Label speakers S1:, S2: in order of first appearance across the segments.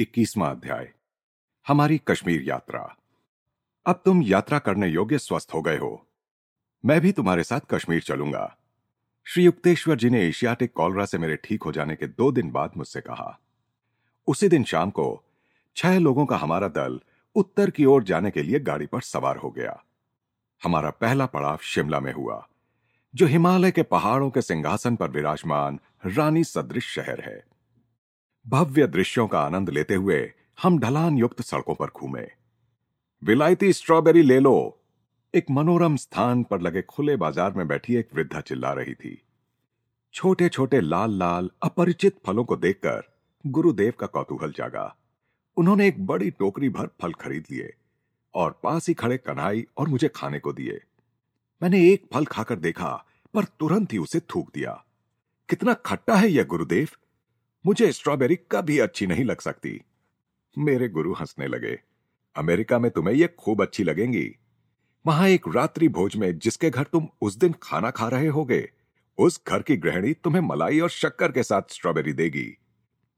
S1: इक्कीसवां अध्याय। हमारी कश्मीर यात्रा। अब तुम यात्रा करने योग्य स्वस्थ हो गए हो। मैं भी तुम्हारे साथ कश्मीर चलूँगा। श्री युक्तेश्वर जी ने एशियाटिक कॉलरा से मेरे ठीक हो जाने के दो दिन बाद मुझसे कहा। उसी दिन शाम को छह लोगों का हमारा दल उत्तर की ओर जाने के लिए गाड़ी पर सवार हो गया। हमारा पहला पड़ाव शिमला में हुआ, जो हिमालय के पहाड़ों के सिंहासन पर विराजमान रानी सदृश शहर है। भव्य दृश्यों का आनंद लेते हुए हम ढलान युक्त सड़कों पर घूमे। विलायती स्ट्रॉबेरी ले लो। एक मनोरम स्थान पर लगे खुले बाज़ार में बैठी एक वृद्धा चिल्ला रही थी। छोटे छोटे लाल लाल अपरिचित फलों को देखकर गुरुदेव का कौतूहल जागा। उन्होंने एक बड़ी टोकरी भर फल खरीद लिए और पास ही खड़े कन्हाई और मुझे खाने को दिए। मैंने एक फल खाकर देखा, पर तुरंत ही उसे थूक दिया। कितना खट्टा है यह, गुरुदेव! मुझे स्ट्रॉबेरी कभी अच्छी नहीं लग सकती। मेरे गुरु हंसने लगे। अमेरिका में तुम्हें यह खूब अच्छी लगेंगी। वहाँ एक रात्रि भोज में जिसके घर तुम उस दिन खाना खा रहे होगे, उस घर की गृहिणी तुम्हें मलाई और शक्कर के साथ स्ट्रॉबेरी देगी।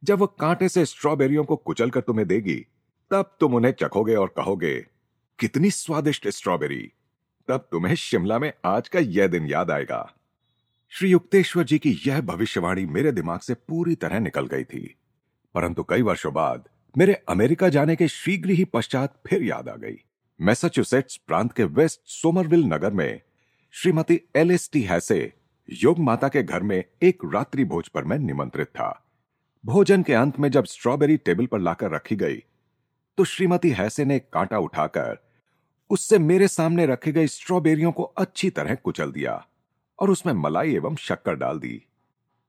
S1: जब वह कांटे से स्ट्रॉबेरियों को कुचल कर तुम्हें देगी, तब तुम उन्हें चखोगे और कहोगे, कितनी स्वादिष्ट स्ट्रॉबेरी। तब तुम्हें शिमला में आज का यह दिन याद आएगा। श्री युक्तेश्वर जी की यह भविष्यवाणी मेरे दिमाग से पूरी तरह निकल गई थी। परंतु कई वर्षों बाद मेरे अमेरिका जाने के शीघ्र ही पश्चात फिर याद आ गई। मैसाचुसेट्स प्रांत के वेस्ट सोमरविल नगर में श्रीमती एल एस टी हैसे योग माता के घर में एक रात्रि भोज पर मैं निमंत्रित था। भोजन के अंत में जब स्ट्रॉबेरी टेबल पर लाकर रखी गई तो श्रीमती हैसे ने कांटा उठाकर उससे मेरे सामने रखी गई स्ट्रॉबेरियों को अच्छी तरह कुचल दिया। और उसमें मलाई एवं शक्कर डाल दी।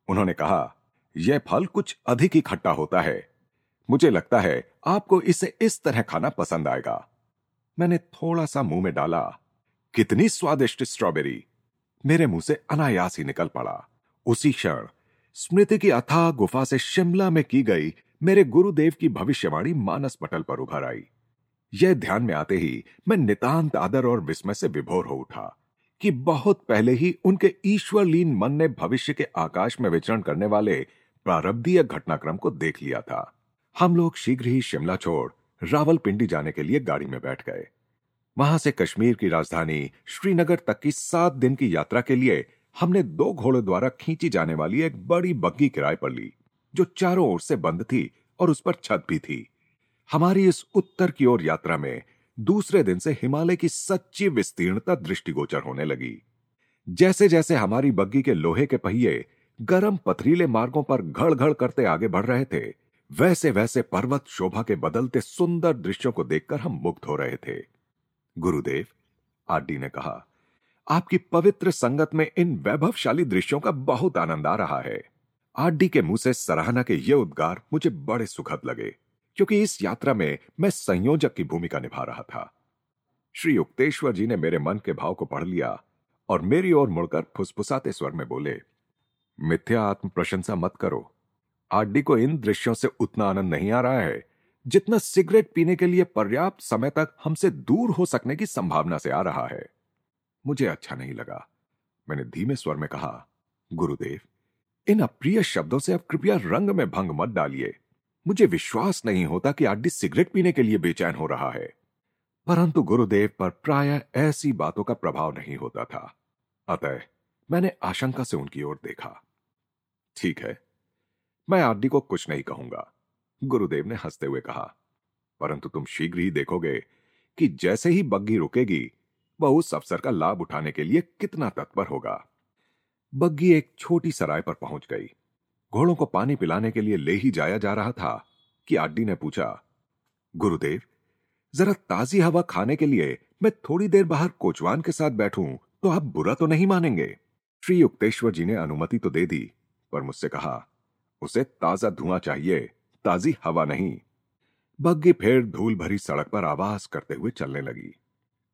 S1: उन्होंने कहा, यह फल कुछ अधिक ही खट्टा होता है। मुझे लगता है आपको इसे इस तरह खाना पसंद आएगा। मैंने थोड़ा सा मुँह में डाला। कितनी स्वादिष्ट स्ट्रॉबेरी। मेरे मुँह से अनायास ही निकल पड़ा। उसी क्षण स्मृति की अथाह गुफा से शिमला में की गई मेरे गुरुदेव की भविष्यवाणी मानस पटल पर उभर आई। यह ध्यान में आते ही मैं नितांत आदर और विस्मय से विभोर हो उठा। कि बहुत पहले ही उनके ईश्वरलीन मन ने भविष्य के आकाश में विचरण करने वाले प्रारब्धीय घटनाक्रम को देख लिया था। हम लोग शीघ्र ही शिमला छोड़ रावलपिंडी जाने के लिए गाड़ी में बैठ गए। वहाँ से कश्मीर की राजधानी श्रीनगर तक की सात दिन की यात्रा के लिए हमने दो घोड़ों द्वारा खींची जाने वाली एक बड़ी बग्गी किराए पर ली, जो चारों ओर से बंद थी और उस पर छत भी थी। हमारी इस उत्तर की ओर यात्रा में दूसरे दिन से हिमालय की सच्ची विस्तीर्णता दृष्टिगोचर होने लगी। जैसे जैसे हमारी बग्गी के लोहे के पहिए गर्म पथरीले मार्गों पर घड़ घड़ करते आगे बढ़ रहे थे वैसे वैसे पर्वत शोभा के बदलते सुंदर दृश्यों को देखकर हम मुक्त हो रहे थे। गुरुदेव, आरडी ने कहा, आपकी पवित्र संगत में इन वैभवशाली दृश्यों का बहुत आनंद आ रहा है। आरडी के मुँह से सराहना के ये उद्गार मुझे बड़े सुखद लगे। क्योंकि इस यात्रा में मैं संयोजक की भूमिका निभा रहा था। श्री युक्तेश्वर जी ने मेरे मन के भाव को पढ़ लिया और मेरी ओर मुड़कर फुसफुसाते स्वर में बोले, मिथ्या आत्म प्रशंसा मत करो। आड्डी को इन दृश्यों से उतना आनंद नहीं आ रहा है जितना सिगरेट पीने के लिए पर्याप्त समय तक हमसे दूर हो सकने की संभावना से आ रहा है। मुझे अच्छा नहीं लगा। मैंने धीमे स्वर में कहा, गुरुदेव, इन अप्रिय शब्दों से अब कृपया रंग में भंग मत डालिए। मुझे विश्वास नहीं होता कि आड्डी सिगरेट पीने के लिए बेचैन हो रहा है। परंतु गुरुदेव पर प्राय ऐसी बातों का प्रभाव नहीं होता था। अतः मैंने आशंका से उनकी ओर देखा। ठीक है, मैं आड्डी को कुछ नहीं कहूँगा, गुरुदेव ने हँसते हुए कहा। परंतु तुम शीघ्र ही देखोगे कि जैसे ही बग्गी रुकेगी, वह उस अवसर का लाभ उठाने के लिए कितना तत्पर होगा। बग्गी एक छोटी सराय पर पहुँच गई। घोड़ों को पानी पिलाने के लिए ले ही जाया जा रहा था कि आड्डी ने पूछा, गुरुदेव, जरा ताजी हवा खाने के लिए मैं थोड़ी देर बाहर कोचवान के साथ बैठूं तो आप बुरा तो नहीं मानेंगे? श्री युक्तेश्वर जी ने अनुमति तो दे दी, पर मुझसे कहा, उसे ताज़ा धुआँ चाहिए, ताजी हवा नहीं। बग्गी फिर धूल भरी सड़क पर आवाज़ करते हुए चलने लगी।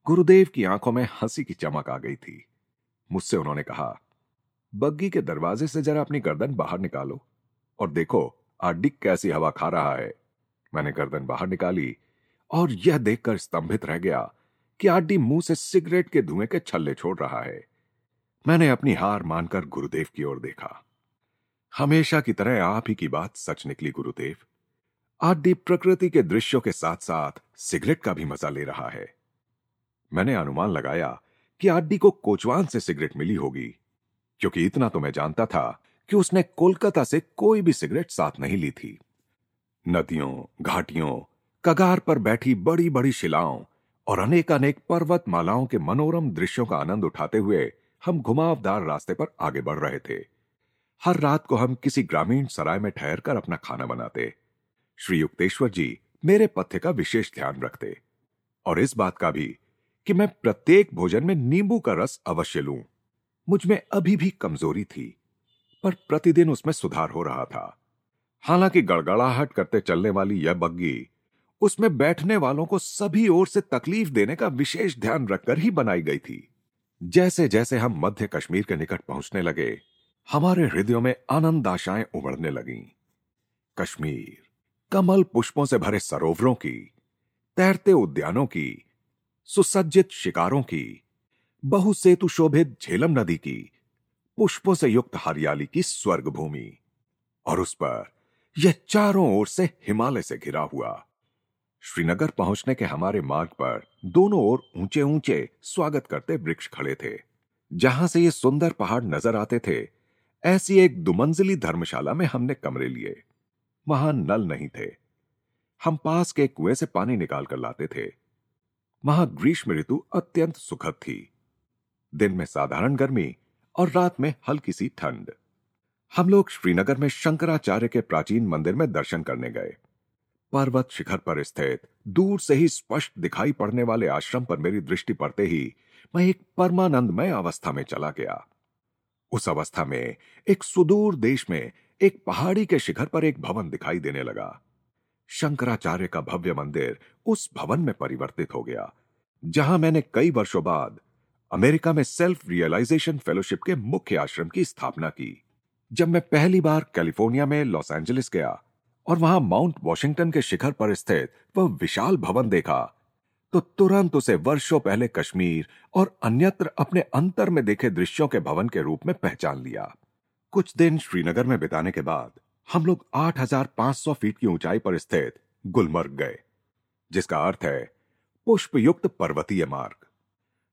S1: गुरुदेव की आँखों में हँसी की चमक आ गई थी। मुझसे उन्होंने कहा बग्गी के दरवाजे से जरा अपनी गर्दन बाहर निकालो और देखो आड्डी कैसी हवा खा रहा है। मैंने गर्दन बाहर निकाली और यह देखकर स्तंभित रह गया कि आड्डी मुँह से सिगरेट के धुएँ के छल्ले छोड़ रहा है। मैंने अपनी हार मानकर गुरुदेव की ओर देखा। हमेशा की तरह आप ही की बात सच निकली, गुरुदेव। आड्डी प्रकृति के दृश्यों के साथ साथ सिगरेट का भी मज़ा ले रहा है। मैंने अनुमान लगाया कि आड्डी को कोचवान से सिगरेट मिली होगी। क्योंकि इतना तो मैं जानता था कि उसने कोलकाता से कोई भी सिगरेट साथ नहीं ली थी। नदियों, घाटियों, कगार पर बैठी बड़ी बड़ी शिलाओं और अनेक अनेक पर्वत मालाओं के मनोरम दृश्यों का आनंद उठाते हुए हम घुमावदार रास्ते पर आगे बढ़ रहे थे। हर रात को हम किसी ग्रामीण सराय में ठहर कर अपना खाना बनाते। श्री युक्तेश्वर जी मेरे पथ्य का विशेष ध्यान रखते और इस बात का भी कि मैं प्रत्येक भोजन में नींबू का रस अवश्य लूँ। मुझमें अभी भी कमज़ोरी थी, पर प्रतिदिन उसमें सुधार हो रहा था हालाँकि गड़गड़ाहट करते चलने वाली यह बग्गी, उसमें बैठने वालों को सभी ओर से तकलीफ़ देने का विशेष ध्यान रखकर ही बनाई गई थी जैसे जैसे हम मध्य कश्मीर के निकट पहुँचने लगे, हमारे हृदयों में आनंद आशाएँ उमड़ने लगीं। कश्मीर, कमल पुष्पों से भरे सरोवरों की, तैरते उद्यानों की, सुसज्जित शिकारों की बहुसेतु शोभित झेलम नदी की, पुष्पों से युक्त हरियाली की स्वर्ग भूमि और उस पर यह चारों ओर से हिमालय से घिरा हुआ। श्रीनगर पहुँचने के हमारे मार्ग पर दोनों ओर ऊँचे ऊँचे स्वागत करते वृक्ष खड़े थे। जहाँ से ये सुंदर पहाड़ नज़र आते थे, ऐसी एक दुमंजिली धर्मशाला में हमने कमरे लिए। वहाँ नल नहीं थे। हम पास के कुएँ से पानी निकाल कर लाते थे। वहाँ ग्रीष्म ऋतु अत्यंत सुखद थी। दिन में साधारण गर्मी और रात में हल्की सी ठंड। हम लोग श्रीनगर में शंकराचार्य के प्राचीन मंदिर में दर्शन करने गए। पर्वत शिखर पर स्थित, दूर से ही स्पष्ट दिखाई पड़ने वाले आश्रम पर मेरी दृष्टि पड़ते ही मैं एक परमानंदमय अवस्था में चला गया। उस अवस्था में एक सुदूर देश में एक पहाड़ी के शिखर पर एक भवन दिखाई देने लगा। शंकराचार्य का भव्य मंदिर उस भवन में परिवर्तित हो गया, जहाँ मैंने कई वर्षों बाद अमेरिका में सेल्फ रियलाइजेशन फेलोशिप के मुख्य आश्रम की स्थापना की जब मैं पहली बार कैलिफ़ोर्निया में लॉस एंजलिस गया और वहाँ माउंट वॉशिंगटन के शिखर पर स्थित वह विशाल भवन देखा तो तुरंत उसे वर्षों पहले कश्मीर और अन्यत्र अपने अंतर में देखे दृश्यों के भवन के रूप में पहचान लिया। कुछ दिन श्रीनगर में बिताने के बाद हम लोग 8,500 फीट की ऊंचाई पर स्थित गुलमर्ग गए जिसका अर्थ है पुष्पयुक्त पर्वतीय मार्ग।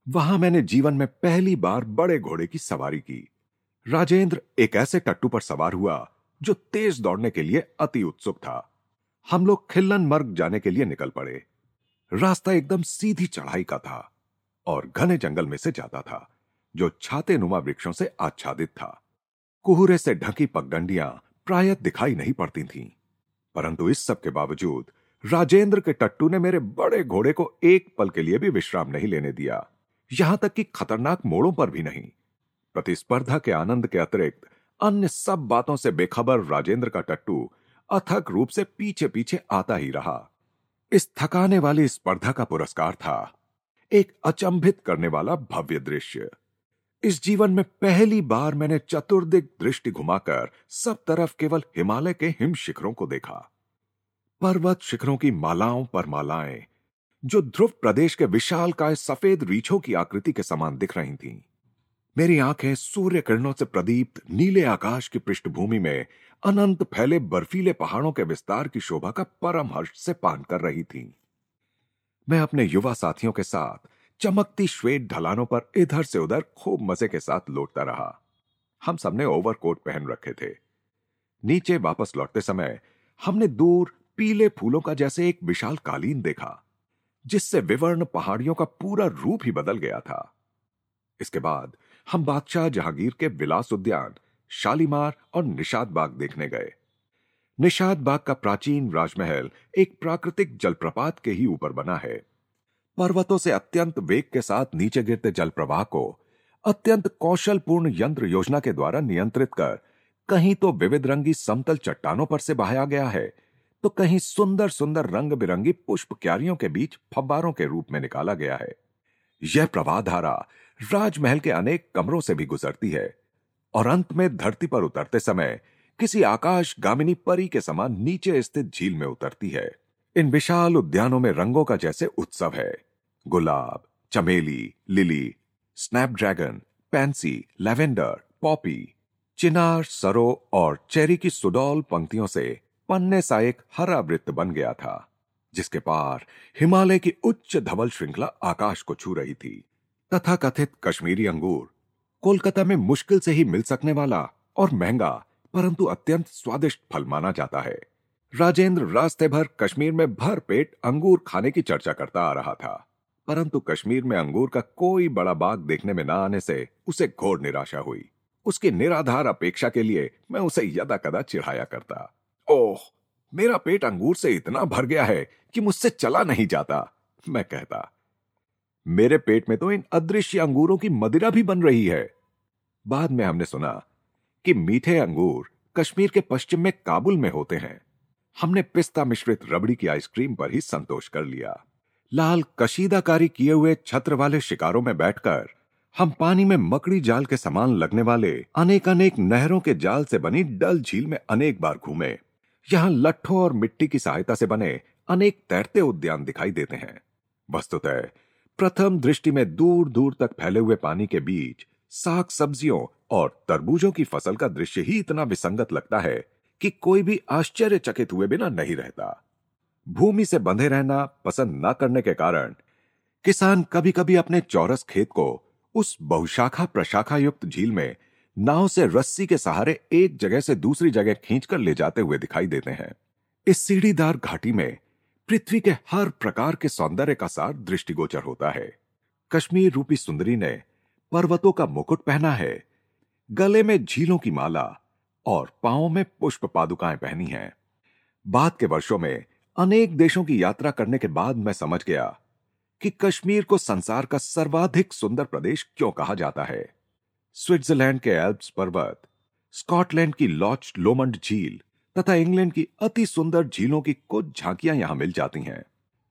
S1: वहाँ मैंने जीवन में पहली बार बड़े घोड़े की सवारी की। राजेंद्र एक ऐसे टट्टू पर सवार हुआ जो तेज दौड़ने के लिए अति उत्सुक था। हम लोग खिल्लन मर्ग जाने के लिए निकल पड़े। रास्ता एकदम सीधी चढ़ाई का था और घने जंगल में से जाता था जो छाते नुमा वृक्षों से आच्छादित था। कुहरे से ढकी पगडंडियाँ प्राय दिखाई नहीं पड़ती थीं, परंतु इस सब के बावजूद राजेंद्र के टट्टू ने मेरे बड़े घोड़े को एक पल के लिए भी विश्राम नहीं लेने दिया। यहाँ तक कि खतरनाक मोड़ों पर भी नहीं। प्रतिस्पर्धा के आनंद के अतिरिक्त अन्य सब बातों से बेखबर राजेंद्र का टट्टू अथक रूप से पीछे पीछे आता ही रहा। इस थकाने वाली स्पर्धा का पुरस्कार था। एक अचंभित करने वाला भव्य दृश्य। इस जीवन में पहली बार मैंने चतुर्दिक दृष्टि घुमाकर सब तरफ़ केवल हिमालय के हिम शिखरों को देखा। पर्वत शिखरों की मालाओं पर मालाएँ जो ध्रुव प्रदेश के विशाल काय सफ़ेद रीछों की आकृति के समान दिख रही थीं। मेरी आँखें सूर्य किरणों से प्रदीप्त नीले आकाश की पृष्ठभूमि में अनंत फैले बर्फीले पहाड़ों के विस्तार की शोभा का परम हर्ष से पान कर रही थी। मैं अपने युवा साथियों के साथ चमकती श्वेत ढलानों पर इधर से उधर खूब मज़े के साथ लौटता रहा। हम सबने ओवरकोट पहन रखे थे। नीचे वापस लौटते समय हमने दूर पीले फूलों का जैसे एक विशाल कालीन देखा। जिससे विवर्ण पहाड़ियों का पूरा रूप ही बदल गया था। इसके बाद हम बादशाह जहांगीर के विलास उद्यान, शालीमार और निषाद बाग देखने गए। निषाद बाग का प्राचीन राजमहल एक प्राकृतिक जलप्रपात के ही ऊपर बना है। पर्वतों से अत्यंत वेग के साथ नीचे गिरते जल प्रवाह को अत्यंत कौशलपूर्ण यंत्र योजना के द्वारा नियंत्रित कर कहीं तो विविध रंगी समतल चट्टानों पर से बहाया गया है। तो कहीं सुंदर सुंदर रंग बिरंगी पुष्प क्यारियों के बीच फब्बारों के रूप में निकाला गया है। यह प्रवाह धारा राजमहल के अनेक कमरों से भी गुजरती है और अंत में धरती पर उतरते समय किसी आकाश गामिनी परी के समान नीचे स्थित झील में उतरती है। इन विशाल उद्यानों में रंगों का जैसे उत्सव है। गुलाब, चमेली, lily, snapdragon, pansy, lavender, poppy, चिनार, सरो और चेरी की सुडौल पंक्तियों से पन्ने सा एक हरा वृत्त बन गया था, जिसके पार हिमालय की उच्च धवल श्रृंखला आकाश को छू रही थी। तथा कथित कश्मीरी अंगूर कोलकाता में मुश्किल से ही मिल सकने वाला और महँगा, परंतु अत्यंत स्वादिष्ट फल माना जाता है। राजेंद्र रास्ते भर कश्मीर में भर पेट अंगूर खाने की चर्चा करता आ रहा था, परंतु कश्मीर में अंगूर का कोई बड़ा बाग देखने में न आने से उसे घोर निराशा हुई। उसकी निराधार अपेक्षा के लिए मैं उसे यदा कदा चिढ़ाया करता। ओह, मेरा पेट अंगूर से इतना भर गया है कि मुझसे चला नहीं जाता, मैं कहता। मेरे पेट में तो इन अदृश्य अंगूरों की मदिरा भी बन रही है। बाद में हमने सुना कि मीठे अंगूर कश्मीर के पश्चिम में काबुल में होते हैं। हमने पिस्ता मिश्रित रबड़ी की आइसक्रीम पर ही संतोष कर लिया। लाल कशीदाकारी किए हुए छत्र वाले शिकारों में बैठकर हम पानी में मकड़ी जाल के समान लगने वाले अनेक अनेक नहरों के जाल से बनी डल झील में अनेक बार घूमे। यहाँ लट्ठों और मिट्टी की सहायता से बने अनेक तैरते उद्यान दिखाई देते हैं। वस्तुतः, प्रथम दृष्टि में दूर दूर तक फैले हुए पानी के बीच साग सब्जियों और तरबूजों की फ़सल का दृश्य ही इतना विसंगत लगता है कि कोई भी आश्चर्यचकित हुए बिना नहीं रहता। भूमि से बंधे रहना पसंद न करने के कारण किसान कभी कभी अपने चौरस खेत को उस बहुशाखा प्रशाखा युक्त झील में नाव से रस्सी के सहारे एक जगह से दूसरी जगह खींचकर ले जाते हुए दिखाई देते हैं। इस सीढ़ीदार घाटी में पृथ्वी के हर प्रकार के सौंदर्य का सार दृष्टिगोचर होता है। कश्मीर रूपी सुंदरी ने पर्वतों का मुकुट पहना है, गले में झीलों की माला और पांवों में पुष्प पादुकाएँ पहनी हैं। बाद के वर्षों में अनेक देशों की यात्रा करने के बाद मैं समझ गया कि कश्मीर को संसार का सर्वाधिक सुंदर प्रदेश क्यों कहा जाता है। स्विट्जरलैंड के एल्प्स पर्वत, स्कॉटलैंड की लॉच लोमंड झील तथा इंग्लैंड की अति सुंदर झीलों की कुछ झांकियाँ यहाँ मिल जाती हैं।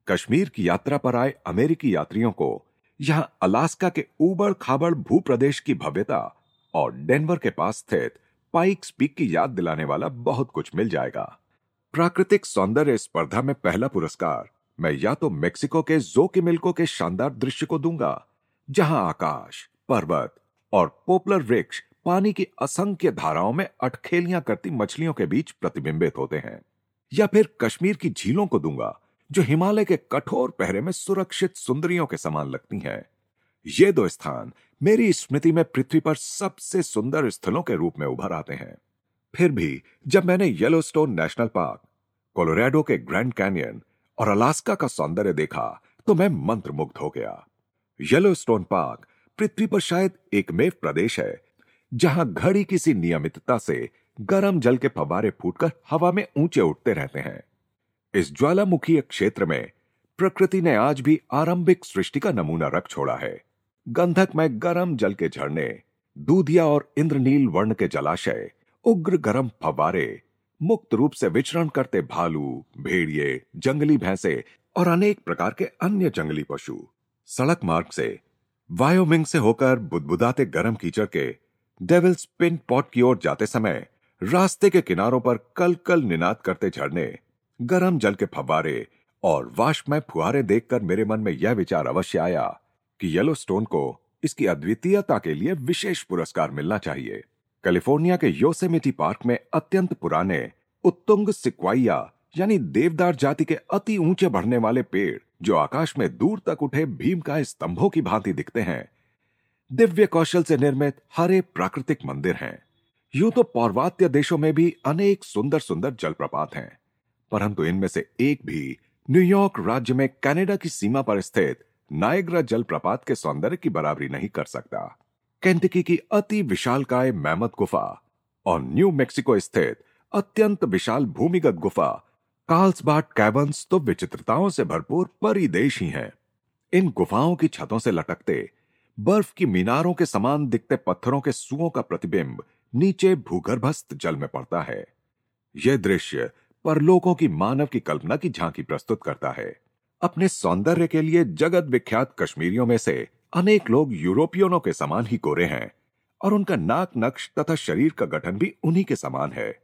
S1: कश्मीर की यात्रा पर आए अमेरिकी यात्रियों को यहाँ अलास्का के उबड़ खाबड़ भूप्रदेश की भव्यता और डेनवर के पास स्थित पाइक्स पीक की याद दिलाने वाला बहुत कुछ मिल जाएगा। प्राकृतिक सौंदर्य स्पर्धा में पहला पुरस्कार मैं या तो मेक्सिको के जोकिमिल्को के शानदार दृश्य को दूँगा, जहाँ आकाश, पर्वत और पोपलर वृक्ष पानी की असंख्य धाराओं में अटखेलियाँ करती मछलियों के बीच प्रतिबिंबित होते हैं। या फिर कश्मीर की झीलों को दूँगा, जो हिमालय के कठोर पहरे में सुरक्षित सुंदरियों के समान लगती हैं। ये दो स्थान मेरी स्मृति में पृथ्वी पर सबसे सुंदर स्थलों के रूप में उभर आते हैं। फिर भी, जब मैंने येलोस्टोन नेशनल पार्क कोलोराडो के ग्रैंड कैनियन और अलास्का का सौंदर्य देखा तो मैं मंत्रमुग्ध हो गया। येलोस्टोन पार्क पृथ्वी पर शायद एकमेव प्रदेश है, जहाँ घड़ी किसी नियमितता से गर्म जल के फवारे फूटकर हवा में ऊँचे उठते रहते हैं। इस ज्वालामुखी क्षेत्र में प्रकृति ने आज भी आरंभिक सृष्टि का नमूना रख छोड़ा है। गंधक में गर्म जल के झरने, दूधिया और इंद्रनील वर्ण के जलाशय, उग्र गर्म फवारे मुक्त रूप से विचरण करते भालू, भेड़िए, जंगली भैंसे और अनेक प्रकार के अन्य जंगली पशु सड़क मार्ग से वायोमिंग से होकर बुदबुदाते गर्म कीचड़ के डेविल्स पिन पॉट की ओर जाते समय रास्ते के किनारों पर कल कल निनाद करते झरने, गर्म जल के फव्वारे और वाष्पमय फुहारे देखकर मेरे मन में यह विचार अवश्य आया कि येलोस्टोन को इसकी अद्वितीयता के लिए विशेष पुरस्कार मिलना चाहिए। कैलिफ़ोर्निया के योसेमिटी पार्क में अत्यंत पुराने उत्तुंग सिक्वाइया, यानी देवदार जाति के अति ऊँचे बढ़ने वाले पेड़ जो आकाश में दूर तक उठे भीम का स्तंभों की भांति दिखते हैं। दिव्य कौशल से निर्मित हरे प्राकृतिक मंदिर हैं। यूँ तो पौर्वात्य देशों में भी अनेक सुंदर सुंदर जलप्रपात हैं। परंतु इनमें से एक भी न्यूयॉर्क राज्य में कनाडा की सीमा पर स्थित नायग्रा जलप्रपात के सौंदर्य की बराबरी नहीं कर सकता। केंटकी की अति विशालकाय मैमत गुफा और न्यू मेक्सिको स्थित अत्यंत विशाल भूमिगत गुफा कार्ल्सबाट कैबन्स तो विचित्रताओं से भरपूर परिदेश ही। हैं। इन गुफाओं की छतों से लटकते, बर्फ़ की मीनारों के समान दिखते पत्थरों के सुओं का प्रतिबिंब नीचे भूगर्भस्थ जल में पड़ता है। यह दृश्य परलोकों की मानव की कल्पना की झांकी प्रस्तुत करता है। अपने सौंदर्य के लिए जगत विख्यात कश्मीरियों में से अनेक लोग यूरोपियनों के समान ही गोरे हैं, और उनका नाक नक्श तथा शरीर का गठन भी उन्हीं के समान है।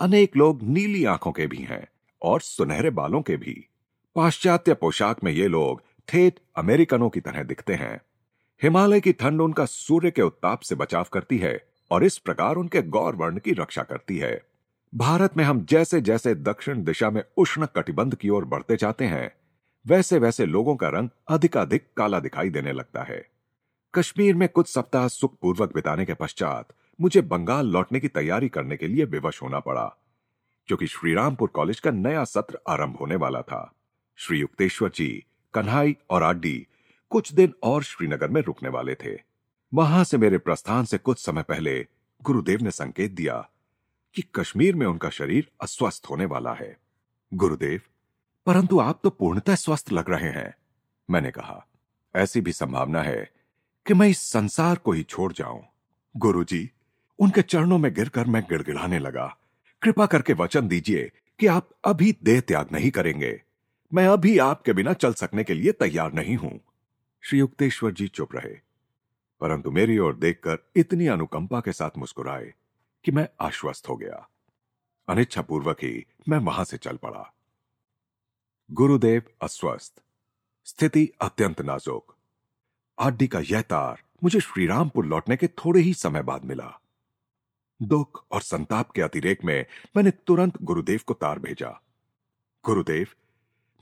S1: अनेक लोग नीली आँखों के भी हैं। और सुनहरे बालों के भी। पाश्चात्य पोशाक में ये लोग ठेठ अमेरिकनों की तरह दिखते हैं। हिमालय की ठंड उनका सूर्य के उत्ताप से बचाव करती है और इस प्रकार उनके गौर वर्ण की रक्षा करती है। भारत में हम जैसे जैसे दक्षिण दिशा में उष्ण कटिबंध की ओर बढ़ते जाते हैं वैसे वैसे लोगों का रंग अधिकाधिक काला दिखाई देने लगता है। कश्मीर में कुछ सप्ताह सुखपूर्वक बिताने के पश्चात मुझे बंगाल लौटने की तैयारी करने के लिए विवश होना पड़ा। क्योंकि श्रीरामपुर कॉलेज का नया सत्र आरंभ होने वाला था। श्री युक्तेश्वर जी कन्हाई और आड्डी कुछ दिन और श्रीनगर में रुकने वाले थे। वहाँ से मेरे प्रस्थान से कुछ समय पहले गुरुदेव ने संकेत दिया कि कश्मीर में उनका शरीर अस्वस्थ होने वाला है। गुरुदेव परंतु आप तो पूर्णतः स्वस्थ लग रहे हैं मैंने कहा। ऐसी भी संभावना है कि मैं इस संसार को ही छोड़ जाऊँ। गुरुजी, उनके चरणों में गिरकर मैं गिड़गिड़ाने लगा। कृपा करके वचन दीजिए कि आप अभी देह त्याग नहीं करेंगे। मैं अभी आपके बिना चल सकने के लिए तैयार नहीं हूँ। श्री युक्तेश्वर जी चुप रहे। परंतु मेरी ओर देखकर इतनी अनुकंपा के साथ मुस्कुराए कि मैं आश्वस्त हो गया। अनिच्छापूर्वक ही मैं वहाँ से चल पड़ा। गुरुदेव अस्वस्थ। स्थिति अत्यंत नाजुक। आड्डी का यह तार मुझे श्रीरामपुर लौटने के थोड़े ही समय बाद मिला। दुख और संताप के अतिरेक में मैंने तुरंत गुरुदेव को तार भेजा। गुरुदेव,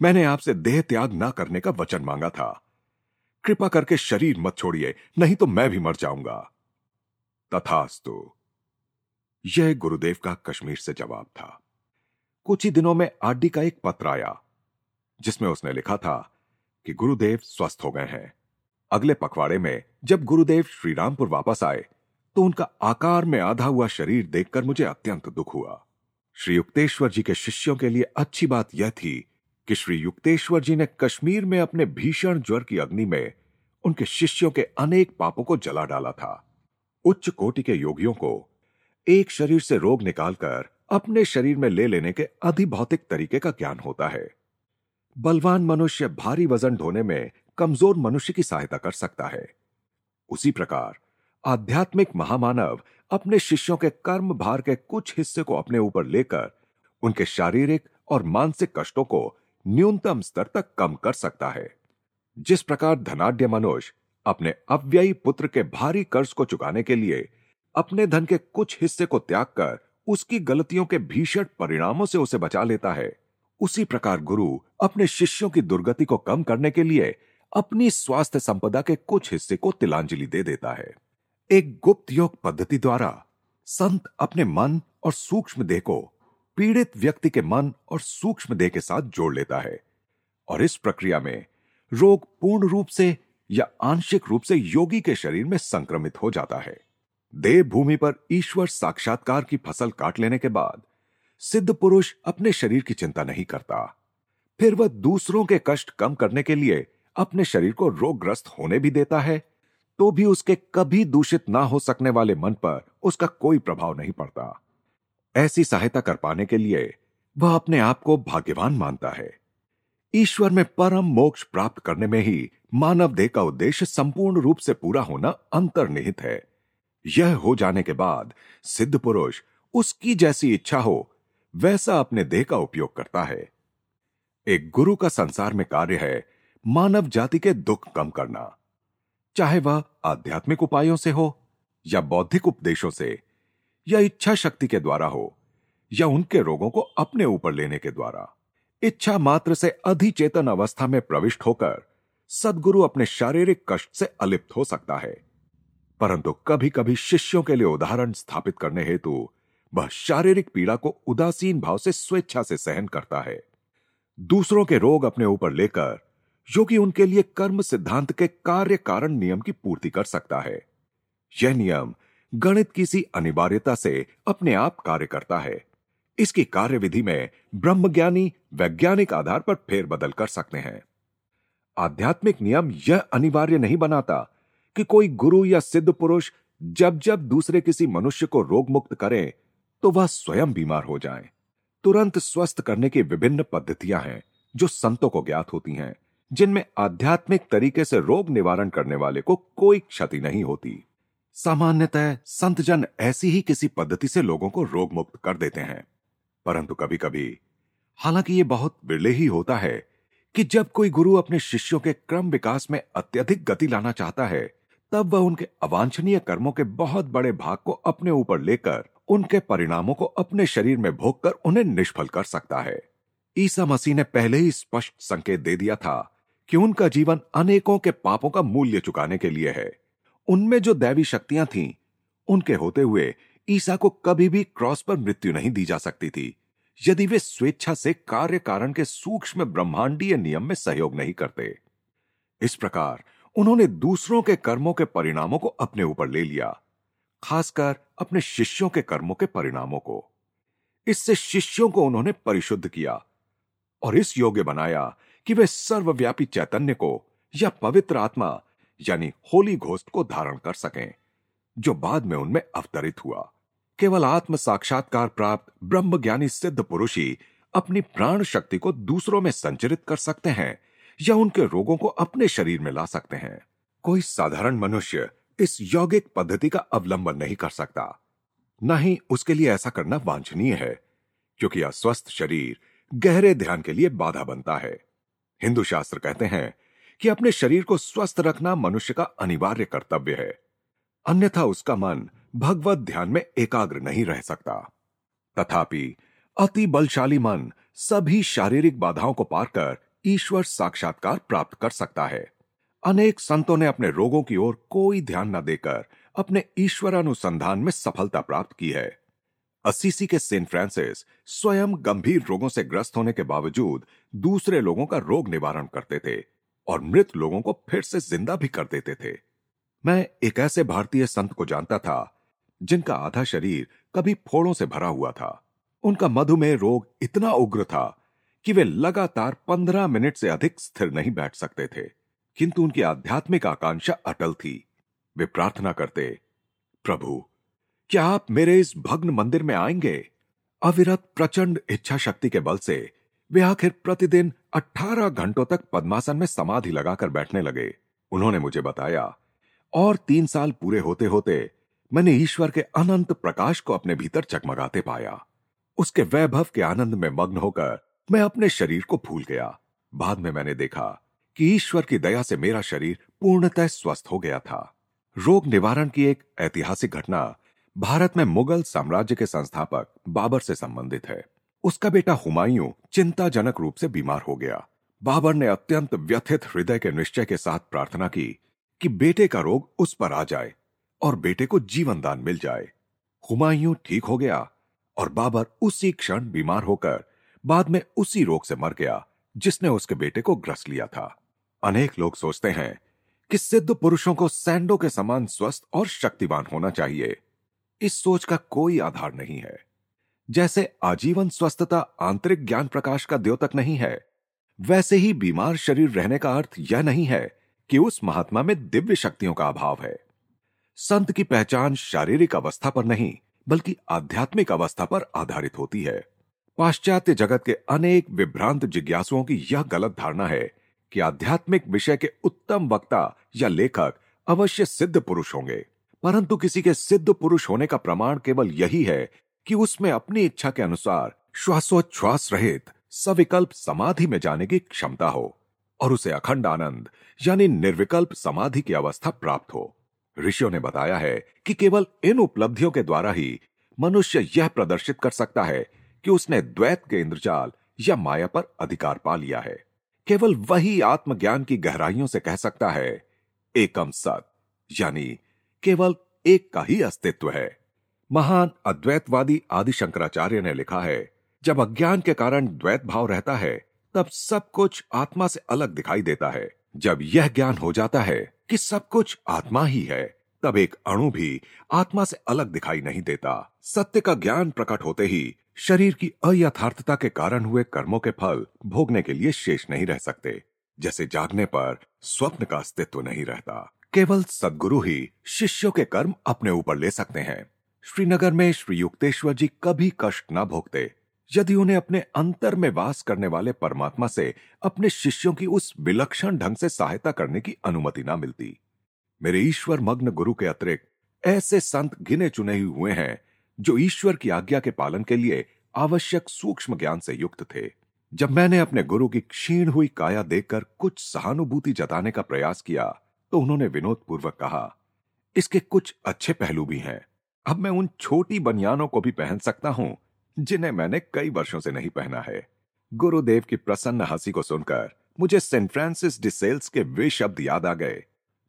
S1: मैंने आपसे देह त्याग ना करने का वचन मांगा था। कृपा करके शरीर मत छोड़िए, नहीं तो मैं भी मर जाऊँगा। तथास्तु, यह गुरुदेव का कश्मीर से जवाब था। कुछ ही दिनों में आड्डी का एक पत्र आया, जिसमें उसने लिखा था कि गुरुदेव स्वस्थ हो गए हैं। अगले पखवाड़े में जब गुरुदेव श्रीरामपुर वापस आए तो उनका आकार में आधा हुआ शरीर देखकर मुझे अत्यंत दुख हुआ। श्री युक्तेश्वर जी के शिष्यों के लिए अच्छी बात यह थी कि श्री युक्तेश्वर जी ने कश्मीर में अपने भीषण ज्वर की अग्नि में उनके शिष्यों के अनेक पापों को जला डाला था। उच्च कोटि के योगियों को एक शरीर से रोग निकालकर अपने शरीर में ले लेने के अधिभौतिक तरीके का ज्ञान होता है। बलवान मनुष्य भारी वज़न ढोने में कमज़ोर मनुष्य की सहायता कर सकता है। उसी प्रकार आध्यात्मिक महामानव अपने शिष्यों के कर्म भार के कुछ हिस्से को अपने ऊपर लेकर उनके शारीरिक और मानसिक कष्टों को न्यूनतम स्तर तक कम कर सकता है। जिस प्रकार धनाढ़ मनुष्य अपने अव्ययी पुत्र के भारी कर्ज को चुकाने के लिए अपने धन के कुछ हिस्से को त्याग कर उसकी गलतियों के भीषण परिणामों से उसे बचा लेता है, उसी प्रकार गुरु अपने शिष्यों की दुर्गति को कम करने के लिए अपनी स्वास्थ्य संपदा के कुछ हिस्से को तिलांजलि दे देता है। एक गुप्त योग पद्धति द्वारा संत अपने मन और सूक्ष्म देह को पीड़ित व्यक्ति के मन और सूक्ष्म देह के साथ जोड़ लेता है और इस प्रक्रिया में रोग पूर्ण रूप से या आंशिक रूप से योगी के शरीर में संक्रमित हो जाता है। देव भूमि पर ईश्वर साक्षात्कार की फ़सल काट लेने के बाद सिद्ध पुरुष अपने शरीर की चिंता नहीं करता। फिर वह दूसरों के कष्ट कम करने के लिए अपने शरीर को रोगग्रस्त होने भी देता है तो भी उसके कभी दूषित ना हो सकने वाले मन पर उसका कोई प्रभाव नहीं पड़ता। ऐसी सहायता कर पाने के लिए वह अपने आप को भाग्यवान मानता है। ईश्वर में परम मोक्ष प्राप्त करने में ही मानव देह का उद्देश्य संपूर्ण रूप से पूरा होना अंतर्निहित है। यह हो जाने के बाद सिद्ध पुरुष उसकी जैसी इच्छा हो, वैसा अपने देह का उपयोग करता है। एक गुरु का संसार में कार्य है मानव जाति के दुख कम करना। चाहे वह आध्यात्मिक उपायों से हो, या बौद्धिक उपदेशों से, या इच्छा शक्ति के द्वारा हो, या उनके रोगों को अपने ऊपर लेने के द्वारा। इच्छा मात्र से अधिचेतन अवस्था में प्रविष्ट होकर सदगुरु अपने शारीरिक कष्ट से अलिप्त हो सकता है। परंतु कभी कभी शिष्यों के लिए उदाहरण स्थापित करने हेतु वह शारीरिक पीड़ा को उदासीन भाव से स्वेच्छा से सहन करता है। दूसरों के रोग अपने ऊपर लेकर योगी उनके लिए कर्म सिद्धांत के कार्य कारण नियम की पूर्ति कर सकता है। यह नियम गणित की सी अनिवार्यता से अपने आप कार्य करता है। इसकी कार्यविधि में ब्रह्मज्ञानी वैज्ञानिक आधार पर फेरबदल कर सकते हैं। आध्यात्मिक नियम यह अनिवार्य नहीं बनाता कि कोई गुरु या सिद्ध पुरुष जब जब दूसरे किसी मनुष्य को रोग मुक्त करें तो वह स्वयं बीमार हो जाए। तुरंत स्वस्थ करने की विभिन्न पद्धतियाँ हैं जो संतों को ज्ञात होती हैं। जिनमें आध्यात्मिक तरीके से रोग निवारण करने वाले को कोई क्षति नहीं होती। सामान्यतः संतजन ऐसी ही किसी पद्धति से लोगों को रोग मुक्त कर देते हैं। परंतु कभी कभी हालाँकि ये बहुत बिरले ही होता है कि जब कोई गुरु अपने शिष्यों के क्रम विकास में अत्यधिक गति लाना चाहता है, तब वह उनके अवांछनीय कर्मों के बहुत बड़े भाग को अपने ऊपर लेकर उनके परिणामों को अपने शरीर में भोग कर उन्हें निष्फल कर सकता है। ईसा मसीह ने पहले ही स्पष्ट संकेत दे दिया था कि उनका जीवन अनेकों के पापों का मूल्य चुकाने के लिए है। उनमें जो दैवी शक्तियाँ थीं, उनके होते हुए ईसा को कभी भी क्रॉस पर मृत्यु नहीं दी जा सकती थी। यदि वे स्वेच्छा से कार्य कारण के सूक्ष्म ब्रह्मांडीय नियम में सहयोग नहीं करते। इस प्रकार उन्होंने दूसरों के कर्मों के परिणामों को अपने ऊपर ले लिया, खासकर अपने शिष्यों के कर्मों के परिणामों को। इससे शिष्यों को उन्होंने परिशुद्ध किया और इस योग्य बनाया कि वे सर्वव्यापी चैतन्य को या पवित्र आत्मा, यानी होली घोस्ट को धारण कर सकें, जो बाद में उनमें अवतरित हुआ। केवल आत्म साक्षात्कार प्राप्त ब्रह्म ज्ञानी सिद्ध पुरुष ही अपनी प्राण शक्ति को दूसरों में संचरित कर सकते हैं या उनके रोगों को अपने शरीर में ला सकते हैं। कोई साधारण मनुष्य इस यौगिक पद्धति का अवलंबन नहीं कर सकता। न ही उसके लिए ऐसा करना वांछनीय है, क्योंकि अस्वस्थ शरीर गहरे ध्यान के लिए बाधा बनता है। हिंदू शास्त्र कहते हैं कि अपने शरीर को स्वस्थ रखना मनुष्य का अनिवार्य कर्तव्य है। अन्यथा उसका मन भगवत ध्यान में एकाग्र नहीं रह सकता। तथापि, अति बलशाली मन सभी शारीरिक बाधाओं को पार कर ईश्वर साक्षात्कार प्राप्त कर सकता है। अनेक संतों ने अपने रोगों की ओर कोई ध्यान न देकर अपने ईश्वर अनुसंधान में सफलता प्राप्त की है। असीसी के सेंट फ्रांसिस स्वयं गंभीर रोगों से ग्रस्त होने के बावजूद दूसरे लोगों का रोग निवारण करते थे और मृत लोगों को फिर से ज़िंदा भी कर देते थे। मैं एक ऐसे भारतीय संत को जानता था, जिनका आधा शरीर कभी फोड़ों से भरा हुआ था। उनका मधुमेह रोग इतना उग्र था कि वे लगातार पंद्रह मिनट से अधिक स्थिर नहीं बैठ सकते थे, किंतु उनकी आध्यात्मिक आकांक्षा अटल थी। वे प्रार्थना करते, प्रभु क्या आप मेरे इस भग्न मंदिर में आएँगे? अविरत प्रचंड इच्छा शक्ति के बल से वे आखिर प्रतिदिन 18 घंटों तक पद्मासन में समाधि लगाकर बैठने लगे। उन्होंने मुझे बताया, और तीन साल पूरे होते होते मैंने ईश्वर के अनंत प्रकाश को अपने भीतर चकमगाते पाया। उसके वैभव के आनंद में मग्न होकर मैं अपने शरीर को भूल गया। बाद में मैंने देखा कि ईश्वर की दया से मेरा शरीर पूर्णतः स्वस्थ हो गया था। रोग निवारण की एक ऐतिहासिक घटना भारत में मुगल साम्राज्य के संस्थापक बाबर से संबंधित है। उसका बेटा हुमायूं चिंताजनक रूप से बीमार हो गया। बाबर ने अत्यंत व्यथित हृदय के निश्चय के साथ प्रार्थना की कि बेटे का रोग उस पर आ जाए और बेटे को जीवन दान मिल जाए। हुमायूं ठीक हो गया और बाबर उसी क्षण बीमार होकर बाद में उसी रोग से मर गया जिसने उसके बेटे को ग्रस लिया था। अनेक लोग सोचते हैं कि सिद्ध पुरुषों को सैंडो के समान स्वस्थ और शक्तिवान होना चाहिए। इस सोच का कोई आधार नहीं है। जैसे आजीवन स्वस्थता आंतरिक ज्ञान प्रकाश का द्योतक नहीं है, वैसे ही बीमार शरीर रहने का अर्थ यह नहीं है कि उस महात्मा में दिव्य शक्तियों का अभाव है। संत की पहचान शारीरिक अवस्था पर नहीं, बल्कि आध्यात्मिक अवस्था पर आधारित होती है। पाश्चात्य जगत के अनेक विभ्रांत जिज्ञासुओं की यह गलत धारणा है कि आध्यात्मिक विषय के उत्तम वक्ता या लेखक अवश्य सिद्ध पुरुष होंगे। परंतु किसी के सिद्ध पुरुष होने का प्रमाण केवल यही है कि उसमें अपनी इच्छा के अनुसार श्वासोच्छ्वास रहित सविकल्प समाधि में जाने की क्षमता हो और उसे अखंड आनंद, यानी निर्विकल्प समाधि की अवस्था प्राप्त हो। ऋषियों ने बताया है कि केवल इन उपलब्धियों के द्वारा ही मनुष्य यह प्रदर्शित कर सकता है कि उसने द्वैत के इंद्रजाल या माया पर अधिकार पा लिया है। केवल वही आत्मज्ञान की गहराइयों से कह सकता है, एकम सत, यानी केवल एक का ही अस्तित्व है। महान अद्वैतवादी आदि शंकराचार्य ने लिखा है, जब अज्ञान के कारण द्वैत भाव रहता है, तब सब कुछ आत्मा से अलग दिखाई देता है। जब यह ज्ञान हो जाता है कि सब कुछ आत्मा ही है, तब एक अणु भी आत्मा से अलग दिखाई नहीं देता। सत्य का ज्ञान प्रकट होते ही शरीर की अयथार्थता के कारण हुए कर्मों के फल भोगने के लिए शेष नहीं रह सकते, जैसे जागने पर स्वप्न का अस्तित्व नहीं रहता। केवल सदगुरु ही शिष्यों के कर्म अपने ऊपर ले सकते हैं। श्रीनगर में श्री युक्तेश्वर जी कभी कष्ट न भोगते। यदि उन्हें अपने अंतर में वास करने वाले परमात्मा से अपने शिष्यों की उस विलक्षण ढंग से सहायता करने की अनुमति न मिलती। मेरे ईश्वर मग्न गुरु के अतिरिक्त ऐसे संत गिने चुने हुए हैं, जो ईश्वर की आज्ञा के पालन के लिए आवश्यक सूक्ष्म ज्ञान से युक्त थे। जब मैंने अपने गुरु की क्षीण हुई काया देखकर कुछ सहानुभूति जताने का प्रयास किया तो उन्होंने विनोद पूर्वक कहा, इसके कुछ अच्छे पहलू भी हैं। अब मैं उन छोटी बनियानों को भी पहन सकता हूँ, जिन्हें मैंने कई वर्षों से नहीं पहना है। गुरुदेव की प्रसन्न हँसी को सुनकर मुझे सेंट फ्रांसिस डिसेल्स के वे शब्द याद आ गए।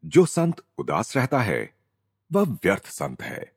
S1: जो संत उदास रहता है, वह व्यर्थ संत है।